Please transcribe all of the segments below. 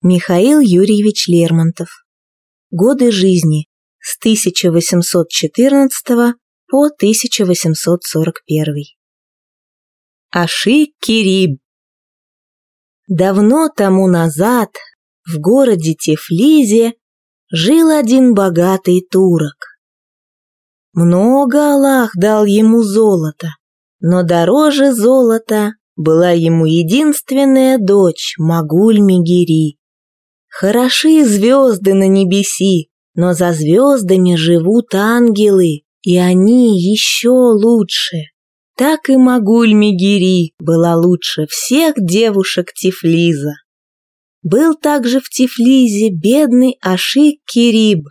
Михаил Юрьевич Лермонтов. Годы жизни с 1814 по 1841. Аши Кириб. Давно тому назад в городе Тифлизе жил один богатый турок. Много Аллах дал ему золота, но дороже золота была ему единственная дочь Магуль-Мегири. Хороши звезды на небеси, но за звездами живут ангелы, и они еще лучше. Так и Магуль Мегири была лучше всех девушек Тифлиза. Был также в Тифлизе бедный Ашик Кириб.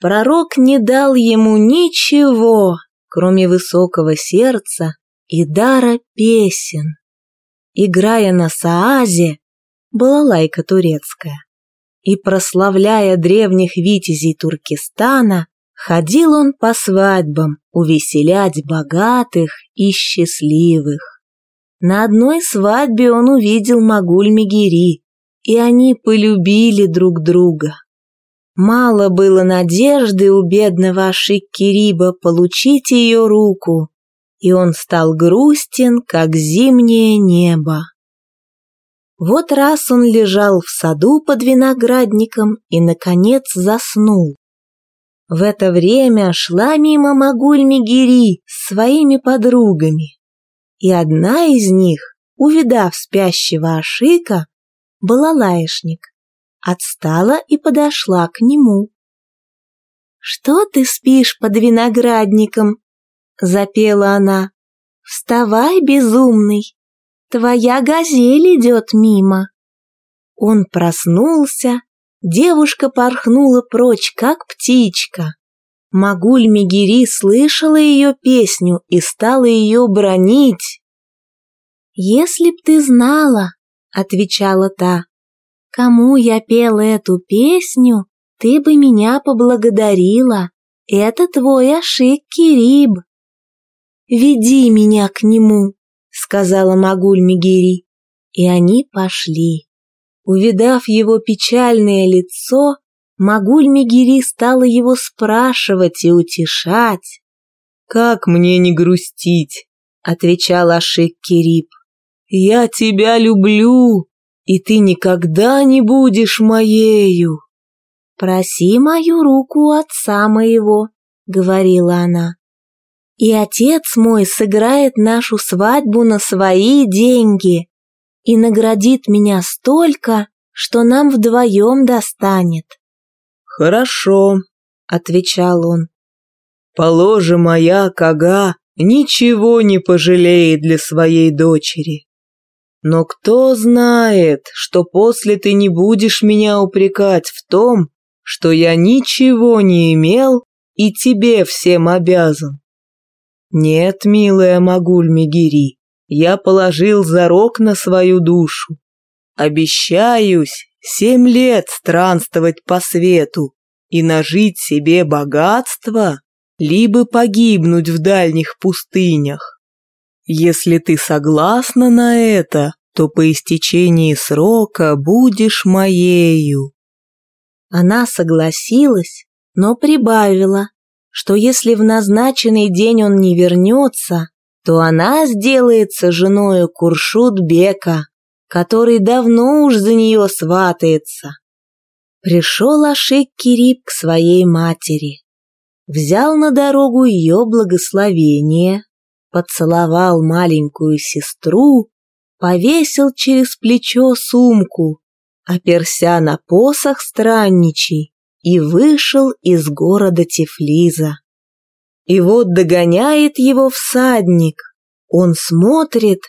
Пророк не дал ему ничего, кроме высокого сердца и дара песен. Играя на саазе, была лайка турецкая и, прославляя древних витязей Туркестана, ходил он по свадьбам увеселять богатых и счастливых. На одной свадьбе он увидел Магуль-Мегири, и они полюбили друг друга. Мало было надежды у бедного Ашик-Кириба получить ее руку, и он стал грустен, как зимнее небо. Вот раз он лежал в саду под виноградником и, наконец, заснул. В это время шла мимо Магуль-Мегири с своими подругами, и одна из них, увидав спящего Ашика, была лаешник, отстала и подошла к нему. «Что ты спишь под виноградником?» — запела она. «Вставай, безумный, Твоя газель идет мимо. Он проснулся, девушка порхнула прочь, как птичка. Магуль Мегири слышала ее песню и стала ее бронить. «Если б ты знала», — отвечала та, — «кому я пела эту песню, ты бы меня поблагодарила. Это твой Ашик Кириб. Веди меня к нему» сказала Магуль Мегири, и они пошли. Увидав его печальное лицо, Магуль Мегири стала его спрашивать и утешать. «Как мне не грустить?» — отвечал Ашик Кирип. «Я тебя люблю, и ты никогда не будешь моею». «Проси мою руку отца моего», — говорила она и отец мой сыграет нашу свадьбу на свои деньги и наградит меня столько, что нам вдвоем достанет. «Хорошо», — отвечал он. «Положи моя кага ничего не пожалеет для своей дочери. Но кто знает, что после ты не будешь меня упрекать в том, что я ничего не имел и тебе всем обязан. «Нет, милая Магуль-Мегири, я положил зарок на свою душу. Обещаюсь семь лет странствовать по свету и нажить себе богатство, либо погибнуть в дальних пустынях. Если ты согласна на это, то по истечении срока будешь моею». Она согласилась, но прибавила, что если в назначенный день он не вернется, то она сделается женою Куршут-бека, который давно уж за нее сватается. Пришел Ашик Кирип к своей матери, взял на дорогу ее благословение, поцеловал маленькую сестру, повесил через плечо сумку, оперся на посох странничий и вышел из города Тифлиза. И вот догоняет его всадник. Он смотрит,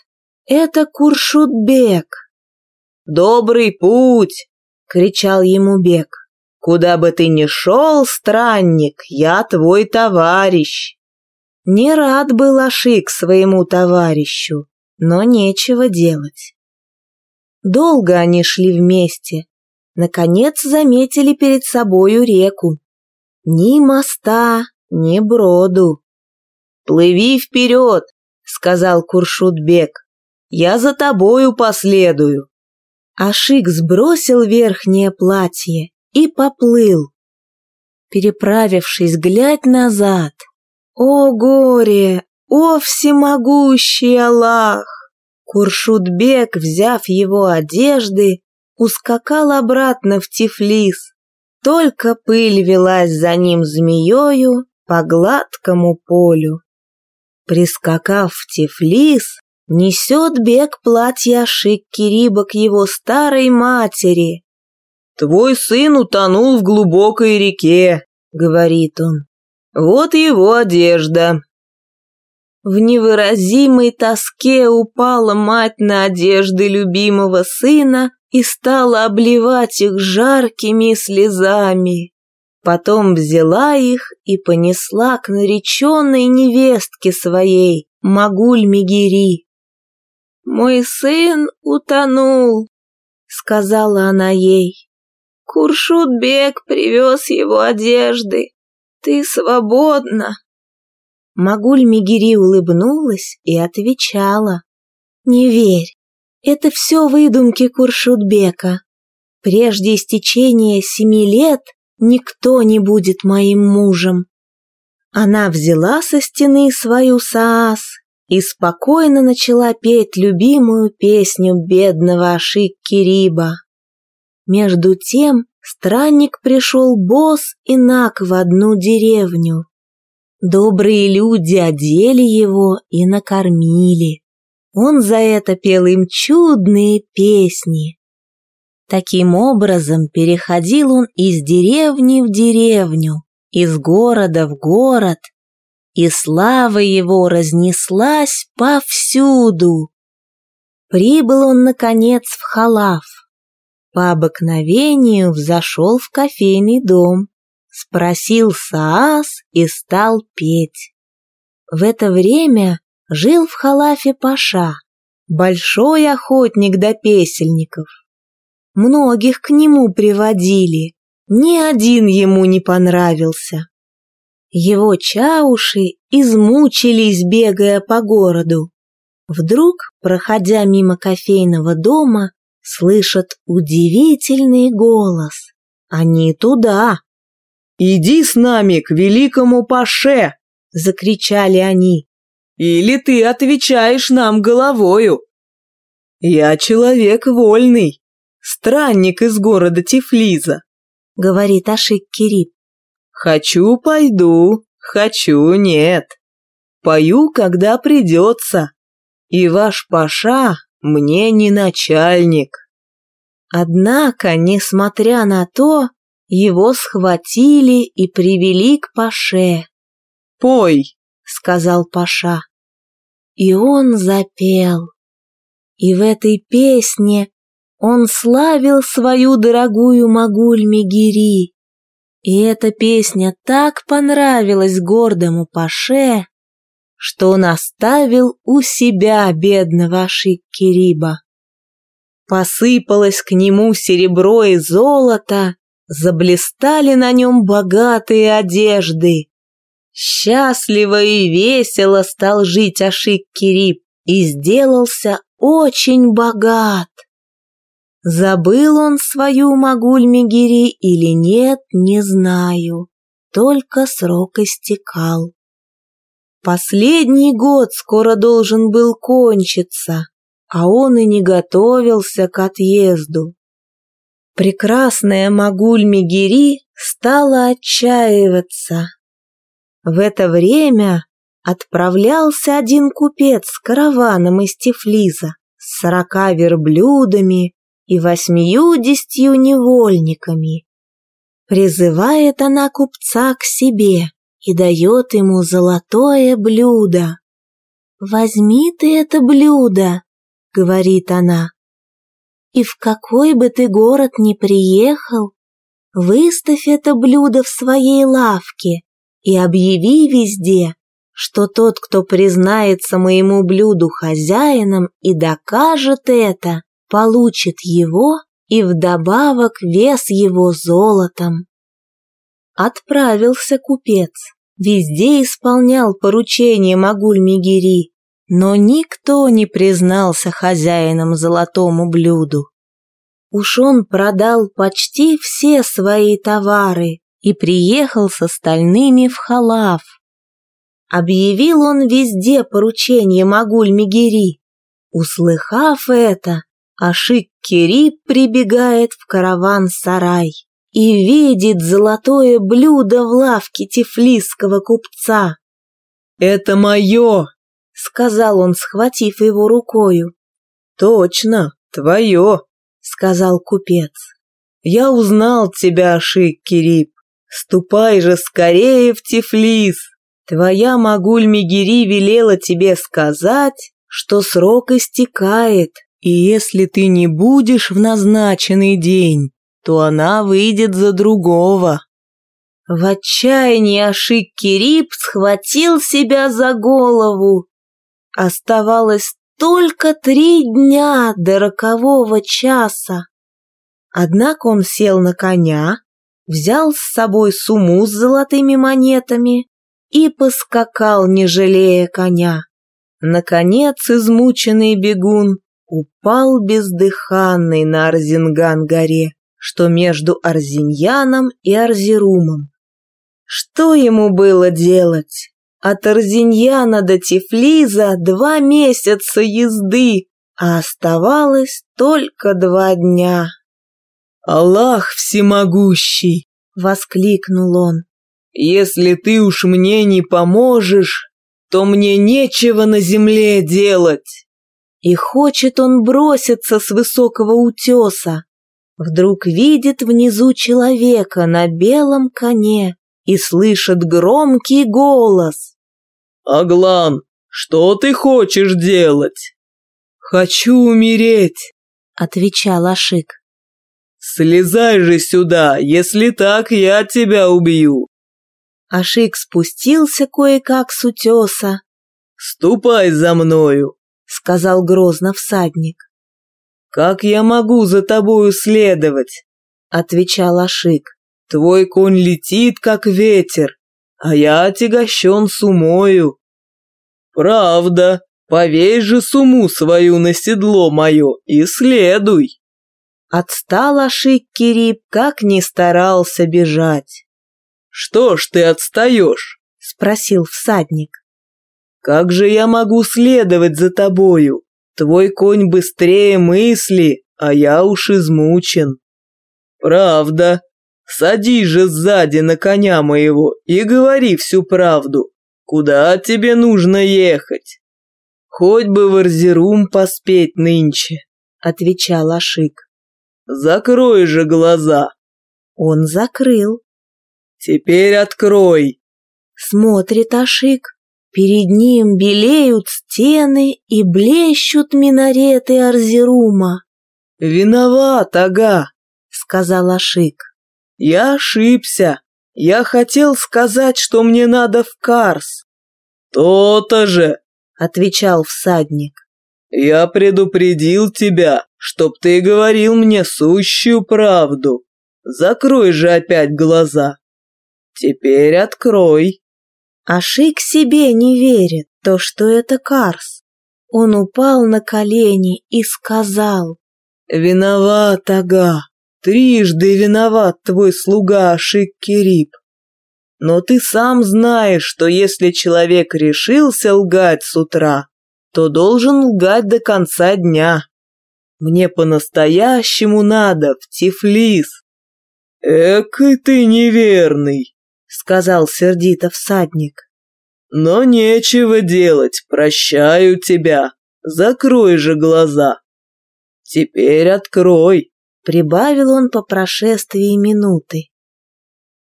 это Куршутбек. «Добрый путь!» — кричал ему Бек. «Куда бы ты ни шел, странник, я твой товарищ!» Не рад был Ашик своему товарищу, но нечего делать. Долго они шли вместе, наконец заметили перед собою реку. Ни моста, ни броду. «Плыви вперед!» — сказал Куршутбек. «Я за тобою последую». Ашик сбросил верхнее платье и поплыл. Переправившись, глядь назад. О горе! О всемогущий Аллах! Куршутбек, взяв его одежды, ускакал обратно в Тифлис. Только пыль велась за ним змеёю по гладкому полю. Прискакав в Тифлис, несет бег платья Шик-Кириба к его старой матери. «Твой сын утонул в глубокой реке», — говорит он. «Вот его одежда». В невыразимой тоске упала мать на одежды любимого сына и стала обливать их жаркими слезами. Потом взяла их и понесла к нареченной невестке своей, Магуль-Мегири. «Мой сын утонул», — сказала она ей. Куршут-бек привез его одежды. Ты свободна. Магуль-Мегири улыбнулась и отвечала. «Не верь, это все выдумки Куршутбека. Прежде истечения семи лет никто не будет моим мужем». Она взяла со стены свою саас и спокойно начала петь любимую песню бедного Ашик Кириба. Между тем странник пришел босс и наг в одну деревню. Добрые люди одели его и накормили. Он за это пел им чудные песни. Таким образом переходил он из деревни в деревню, из города в город, и слава его разнеслась повсюду. Прибыл он, наконец, в Халав. По обыкновению взошел в кофейный дом, спросил Саас и стал петь. В это время жил в халафе Паша, большой охотник до песельников. Многих к нему приводили, ни один ему не понравился. Его чауши измучились, бегая по городу. Вдруг, проходя мимо кофейного дома, слышат удивительный голос. Они туда, «Иди с нами к великому Паше!» — закричали они. «Или ты отвечаешь нам головою!» «Я человек вольный, странник из города Тифлиза», — говорит Ашик Кирип. «Хочу — пойду, хочу — нет. Пою, когда придется, и ваш Паша мне не начальник». Однако, несмотря на то, его схватили и привели к Паше. «Пой!» — сказал Паша. И он запел. И в этой песне он славил свою дорогую Магуль-Мегири. И эта песня так понравилась гордому Паше, что он оставил у себя бедного Ашик-Кириба. Посыпалось к нему серебро и золото, Заблистали на нем богатые одежды. Счастливо и весело стал жить Ашик Кирип и сделался очень богат. Забыл он свою Магуль-Мегири или нет, не знаю, только срок истекал. Последний год скоро должен был кончиться, а он и не готовился к отъезду. Прекрасная Магуль-Мегири стала отчаиваться. В это время отправлялся один купец с караваном из Тифлиза с сорока верблюдами и восьмиюдесятью невольниками. Призывает она купца к себе и дает ему золотое блюдо. «Возьми ты это блюдо», — говорит она, и в какой бы ты город ни приехал, выставь это блюдо в своей лавке и объяви везде, что тот, кто признается моему блюду хозяином и докажет это, получит его и вдобавок вес его золотом. Отправился купец, везде исполнял поручение Магуль-Мегири, но никто не признался хозяином золотому блюду. Уж он продал почти все свои товары и приехал с остальными в Халав. Объявил он везде поручение Магуль-Мегери. Услыхав это, Ашик-Кирип прибегает в караван-сарай и видит золотое блюдо в лавке тифлисского купца. «Это мое!» — сказал он, схватив его рукою. «Точно, твое!» — сказал купец. «Я узнал тебя, Ашик-Кирип. Ступай же скорее в Тифлис. Твоя Магуль-Мегери велела тебе сказать, что срок истекает, и если ты не будешь в назначенный день, то она выйдет за другого. В отчаянии Ашик Кирип схватил себя за голову. Оставалось только три дня до рокового часа. Однако он сел на коня, взял с собой сумму с золотыми монетами и поскакал, не жалея коня. Наконец измученный бегун упал бездыханный на Арзинган-горе что между Арзиньяном и Арзирумом. Что ему было делать? От Арзиньяна до Тифлиза два месяца езды, а оставалось только два дня. «Аллах всемогущий!» — воскликнул он. «Если ты уж мне не поможешь, то мне нечего на земле делать!» И хочет он броситься с высокого утеса, Вдруг видит внизу человека на белом коне и слышит громкий голос. «Аглан, что ты хочешь делать?» «Хочу умереть», — отвечал Ашик. «Слезай же сюда, если так, я тебя убью». Ашик спустился кое-как с утеса. «Ступай за мною», — сказал грозно всадник. «Как я могу за тобою следовать?» — отвечал Ашик. «Твой конь летит, как ветер, а я отягощен сумою». «Правда, повесь же суму свою на седло мое и следуй». Отстал Ашик Кирип, как не старался бежать. «Что ж ты отстаешь?» — спросил всадник. «Как же я могу следовать за тобою?» Твой конь быстрее мысли, а я уж измучен. Правда. Садись же сзади на коня моего и говори всю правду. Куда тебе нужно ехать? Хоть бы в Арзерум поспеть нынче, отвечал Ашик. Закрой же глаза. Он закрыл. Теперь открой. Смотрит Ашик. Перед ним белеют стены и блещут минареты Арзерума. «Виноват, ага», — сказал Ашик. «Я ошибся. Я хотел сказать, что мне надо в Карс». «То-то же», — отвечал всадник. «Я предупредил тебя, чтоб ты говорил мне сущую правду. Закрой же опять глаза. Теперь открой». Ашик себе не верит, то, что это Карс. Он упал на колени и сказал. «Виноват, ага, трижды виноват твой слуга Ашик Кирип. Но ты сам знаешь, что если человек решился лгать с утра, то должен лгать до конца дня. Мне по-настоящему надо в Тифлис». «Эк, ты неверный!» сказал сердито всадник. Но нечего делать, прощаю тебя. Закрой же глаза. Теперь открой, прибавил он по прошествии минуты.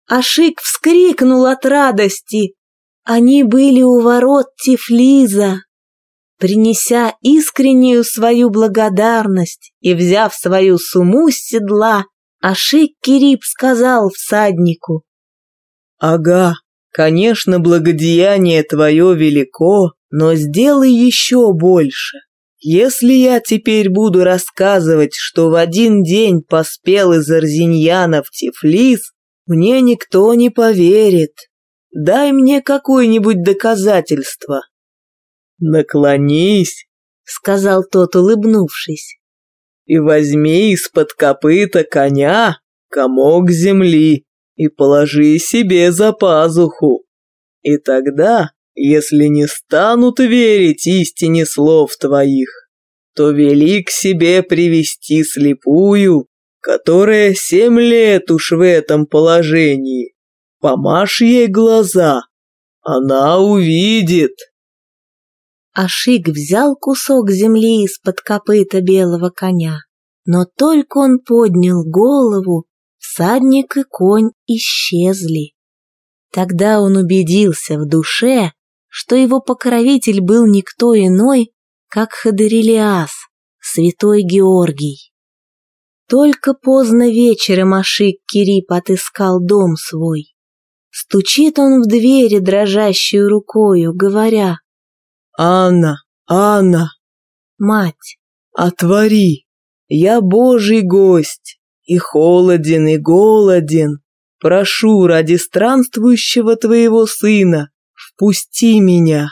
Ашик вскрикнул от радости. Они были у ворот Тифлиза. Принеся искреннюю свою благодарность и взяв свою сумму с седла, Ашик Кирип сказал всаднику, Ага, конечно, благодеяние твое велико, но сделай еще больше. Если я теперь буду рассказывать, что в один день поспел из Арзиньяна в Тифлис, мне никто не поверит. Дай мне какое-нибудь доказательство. Наклонись, сказал тот, улыбнувшись. и возьми из-под копыта коня комок земли и положи себе за пазуху. И тогда, если не станут верить истине слов твоих, то вели к себе привести слепую, которая семь лет уж в этом положении. Помашь ей глаза, она увидит. Ашик взял кусок земли из-под копыта белого коня, но только он поднял голову, всадник и конь исчезли. Тогда он убедился в душе, что его покровитель был никто иной, как Хадерилиас, святой Георгий. Только поздно вечером Ашик Кирип отыскал дом свой. Стучит он в двери дрожащую рукою, говоря «Анна, Анна!» «Мать!» «Отвори! Я божий гость, и холоден, и голоден. Прошу ради странствующего твоего сына, впусти меня!»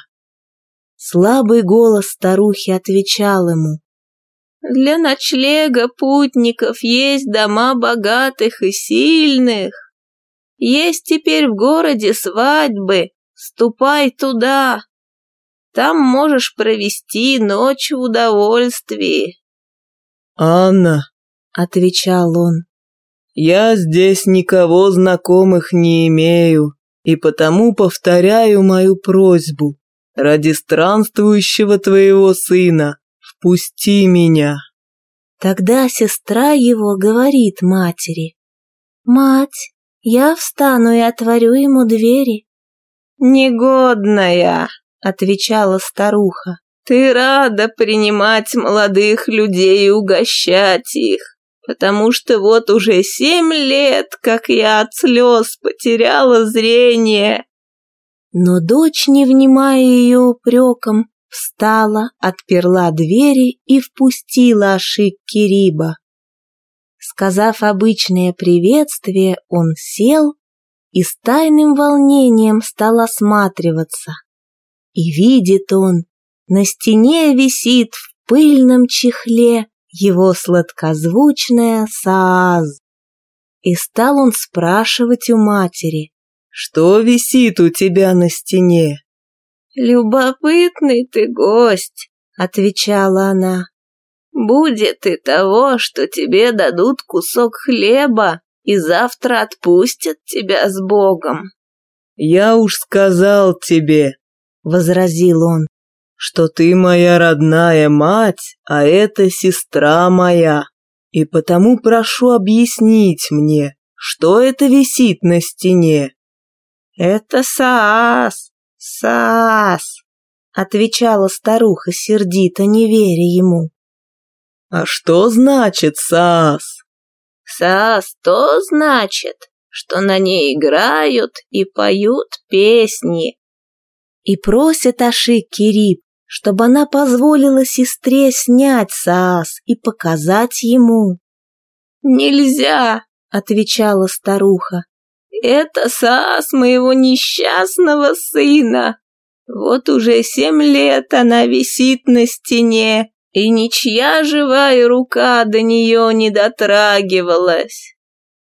Слабый голос старухи отвечал ему. «Для ночлега путников есть дома богатых и сильных. Есть теперь в городе свадьбы, ступай туда. Там можешь провести ночь в удовольствии». «Анна», — отвечал он, — «я здесь никого знакомых не имею, и потому повторяю мою просьбу. Ради странствующего твоего сына впусти меня». Тогда сестра его говорит матери, «Мать, я встану и отворю ему двери». «Негодная!» — отвечала старуха. «Ты рада принимать молодых людей и угощать их, потому что вот уже семь лет, как я от слез потеряла зрение, но дочь, не внимая ее упреком, встала, отперла двери и впустила Ашик Кириба. Сказав обычное приветствие, он сел и с тайным волнением стал осматриваться. И видит он, на стене висит в пыльном чехле его сладкозвучная Сааз. И стал он спрашивать у матери, что висит у тебя на стене?» «Любопытный ты гость», — отвечала она. «Будет и того, что тебе дадут кусок хлеба и завтра отпустят тебя с Богом». «Я уж сказал тебе», — возразил он, «что ты моя родная мать, а это сестра моя, и потому прошу объяснить мне, что это висит на стене». «Это Саас, Саас!» — отвечала старуха сердито, не веря ему. «А что значит Саас?» «Саас то значит, что на ней играют и поют песни». И просит Ашик Кирип, чтобы она позволила сестре снять Саас и показать ему. «Нельзя!» — отвечала старуха. Это Саас моего несчастного сына. Вот уже семь лет она висит на стене, и ничья живая рука до нее не дотрагивалась.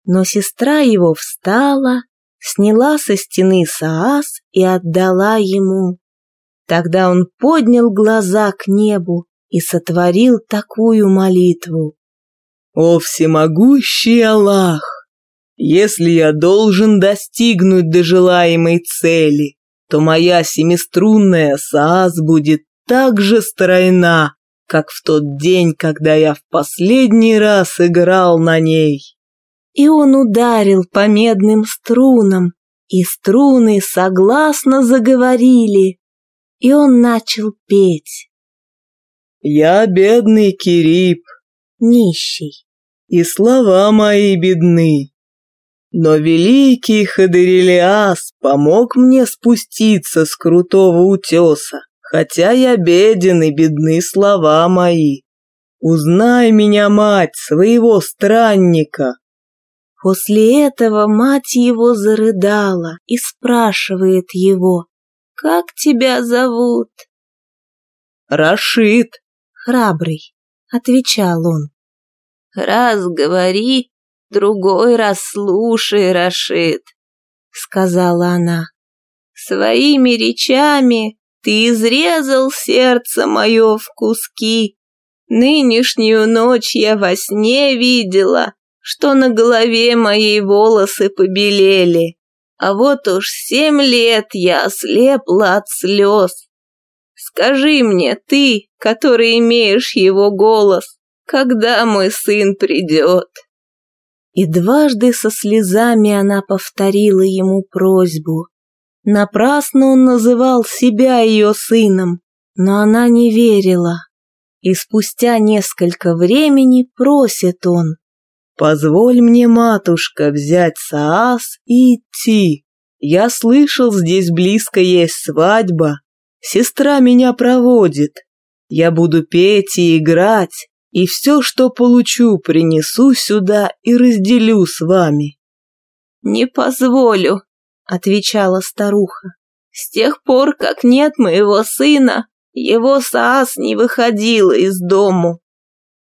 Но сестра его встала, сняла со стены Саас и отдала ему. Тогда он поднял глаза к небу и сотворил такую молитву. «О всемогущий Аллах! Если я должен достигнуть до желаемой цели, то моя семиструнная СААС будет так же стройна, как в тот день, когда я в последний раз играл на ней. И он ударил по медным струнам, и струны согласно заговорили, и он начал петь. Я бедный Кирип, нищий, и слова мои бедны. Но великий Хадерилиас помог мне спуститься с крутого утеса, хотя я беден и бедны слова мои. Узнай меня, мать, своего странника. После этого мать его зарыдала и спрашивает его, «Как тебя зовут?» «Рашид». «Храбрый», — отвечал он. Раз говори, другой раз слушай, Рашид, сказала она. Своими речами ты изрезал сердце мое в куски. Нынешнюю ночь я во сне видела, что на голове моей волосы побелели, а вот уж семь лет я ослепла от слез. Скажи мне, ты, который имеешь его голос, когда мой сын придет?» И дважды со слезами она повторила ему просьбу. Напрасно он называл себя ее сыном, но она не верила. И спустя несколько времени просит он. «Позволь мне, матушка, взять Саас и идти. Я слышал, здесь близко есть свадьба. Сестра меня проводит. Я буду петь и играть, и все, что получу, принесу сюда и разделю с вами». «Не позволю», — отвечала старуха. «С тех пор, как нет моего сына, его Саас не выходила из дому».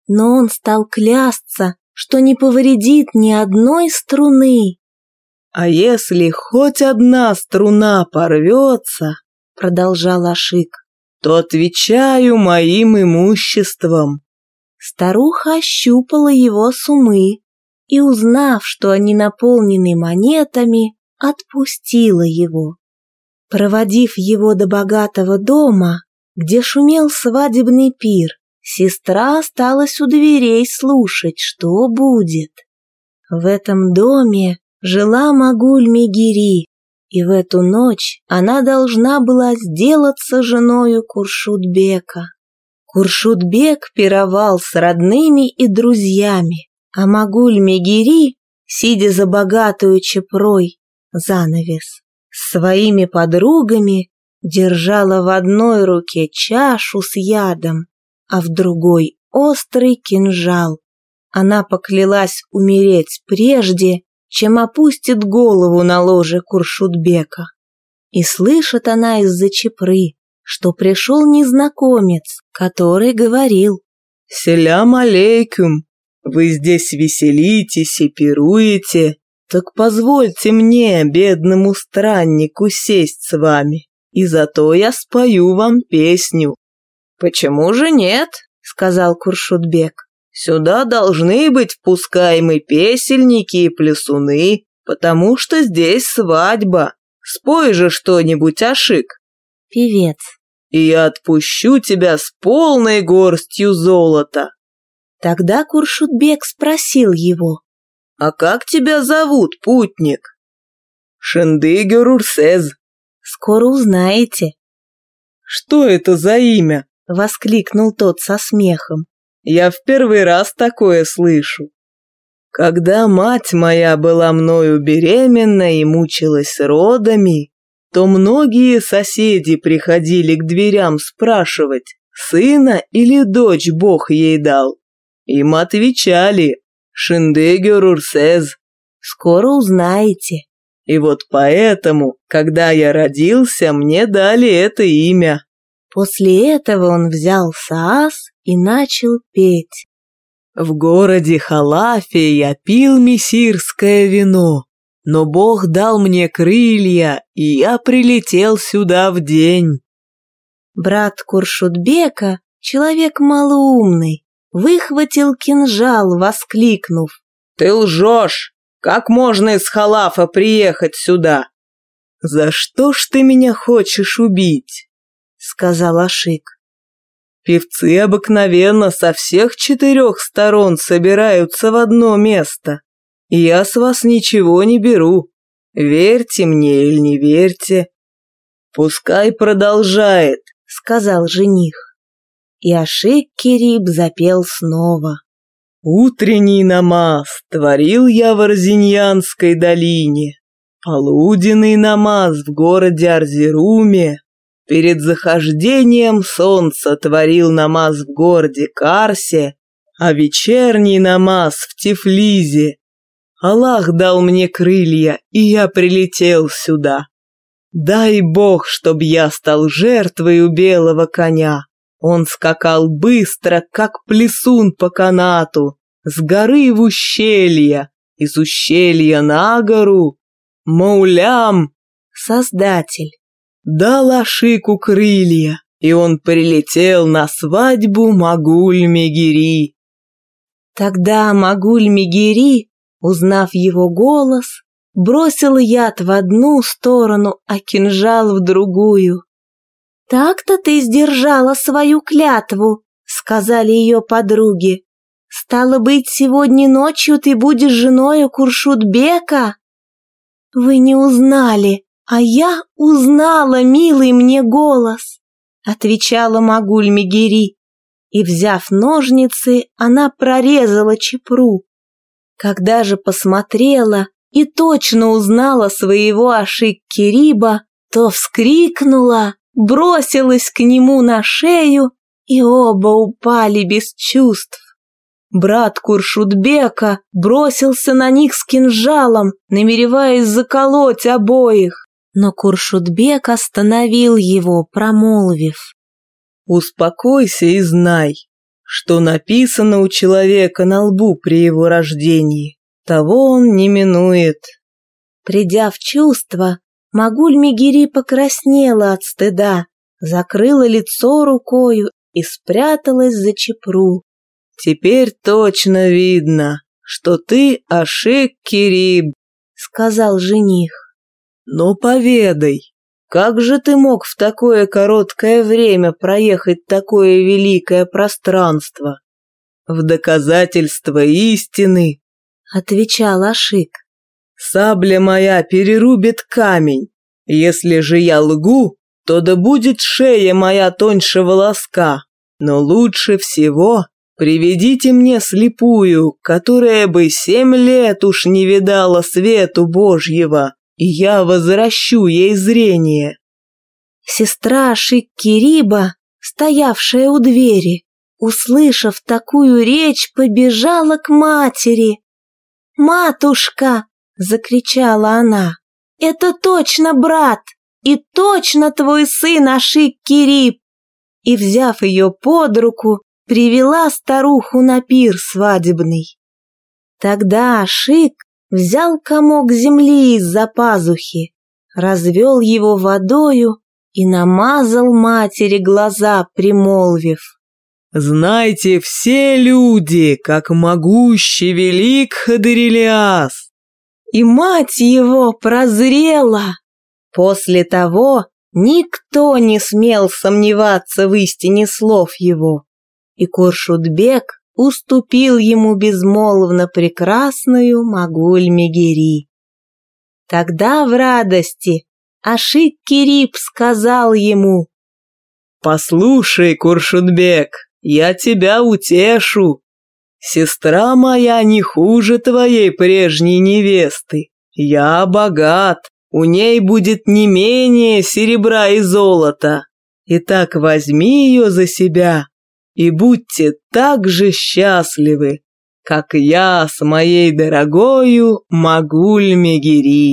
Но он стал клясться, что не повредит ни одной струны. «А если хоть одна струна порвется, — продолжал Ашик, — то отвечаю моим имуществом. Старуха ощупала его сумы и, узнав, что они наполнены монетами, отпустила его. Проводив его до богатого дома, где шумел свадебный пир, сестра осталась у дверей слушать, что будет. В этом доме жила Магуль Мегири, и в эту ночь она должна была сделаться женою Куршутбека. Куршутбек пировал с родными и друзьями, а Магуль Мегири, сидя за богатую чепрой, занавес, с своими подругами держала в одной руке чашу с ядом, а в другой острый кинжал. Она поклялась умереть прежде, чем опустит голову на ложе Куршутбека. И слышит она из-за чепры, что пришел незнакомец, который говорил «Селям алейкум, вы здесь веселитесь и пируете, так позвольте мне, бедному страннику, сесть с вами, и зато я спою вам песню». «Почему же нет?» — сказал Куршутбек. «Сюда должны быть впускаемы песельники и плясуны, потому что здесь свадьба. Спой же что-нибудь, Ашик» певец. «И я отпущу тебя с полной горстью золота». Тогда Куршутбек спросил его. «А как тебя зовут, путник?» «Шендыгер Урсез». «Скоро узнаете». «Что это за имя?» — воскликнул тот со смехом. «Я в первый раз такое слышу. Когда мать моя была мною беременна и мучилась родами, то многие соседи приходили к дверям спрашивать, сына или дочь Бог ей дал. Им отвечали «Шиндегер Урсез». «Скоро узнаете». И вот поэтому, когда я родился, мне дали это имя. После этого он взял саас и начал петь. В городе Халафе я пил мессирское вино, но Бог дал мне крылья, и я прилетел сюда в день. Брат Куршутбека, человек малоумный, выхватил кинжал, воскликнув. «Ты лжешь! Как можно из Халафа приехать сюда?» «За что ж ты меня хочешь убить?» — сказал Ашик. «Певцы обыкновенно со всех четырех сторон собираются в одно место. Я с вас ничего не беру. Верьте мне или не верьте. Пускай продолжает, сказал жених. И Ашик Кириб запел снова. Утренний намаз творил я в Арзиньянской долине. Полуденный намаз в городе Арзируме. Перед захождением солнца творил намаз в городе Карсе, а вечерний намаз в Тифлизе. Аллах дал мне крылья, и я прилетел сюда. Дай Бог, чтоб я стал жертвой у белого коня. Он скакал быстро, как плесун по канату, с горы в ущелье, из ущелья на гору, Маулям, создатель, дал Ашику крылья, и он прилетел на свадьбу Магуль-Мегири. Тогда Магуль-Мегири, узнав его голос, бросил яд в одну сторону, а кинжал в другую. «Так-то ты сдержала свою клятву», — сказали ее подруги. «Стало быть, сегодня ночью ты будешь женой Куршутбека?» «Вы не узнали, а я узнала, милый мне голос», — отвечала Магуль Мегери. И, взяв ножницы, она прорезала чепру. Когда же посмотрела и точно узнала своего Ашик Кириба, то вскрикнула, бросилась к нему на шею, и оба упали без чувств. Брат Куршутбека бросился на них с кинжалом, намереваясь заколоть обоих. Но Куршутбек остановил его, промолвив. «Успокойся и знай, что написано у человека на лбу при его рождении, того он не минует». Придя в чувство, Магуль Мегири покраснела от стыда, закрыла лицо рукою и спряталась за чепру. «Теперь точно видно, что ты Ашик Кириб», — сказал жених. «Но поведай, как же ты мог в такое короткое время проехать такое великое пространство?» «В доказательство истины», — отвечал Ашик. «Сабля моя перерубит камень. Если же я лгу, то да будет шея моя тоньше волоска. Но лучше всего Приведите мне слепую, которая бы семь лет уж не видала свету Божьего, я возвращу ей зрение». Сестра Шиккириба, стоявшая у двери, услышав такую речь, побежала к матери. «Матушка!» — закричала она. «Это точно брат! И точно твой сын Ашик-Кириб!» И, взяв ее под руку, привела старуху на пир свадебный. Тогда Шик взял комок земли из-за пазухи, развел его водою и намазал матери глаза, примолвив. «Знайте все люди, как могущий велик Хадырилиас!» И мать его прозрела. После того никто не смел сомневаться в истине слов его и Куршудбек уступил ему безмолвно прекрасную Магуль-Мегери. Тогда в радости Ашик Кирип сказал ему, «Послушай, Куршудбек, я тебя утешу. Сестра моя не хуже твоей прежней невесты. Я богат, у ней будет не менее серебра и золота. Итак, возьми ее за себя и будьте так же счастливы, как я с моей дорогою Магуль Мегири.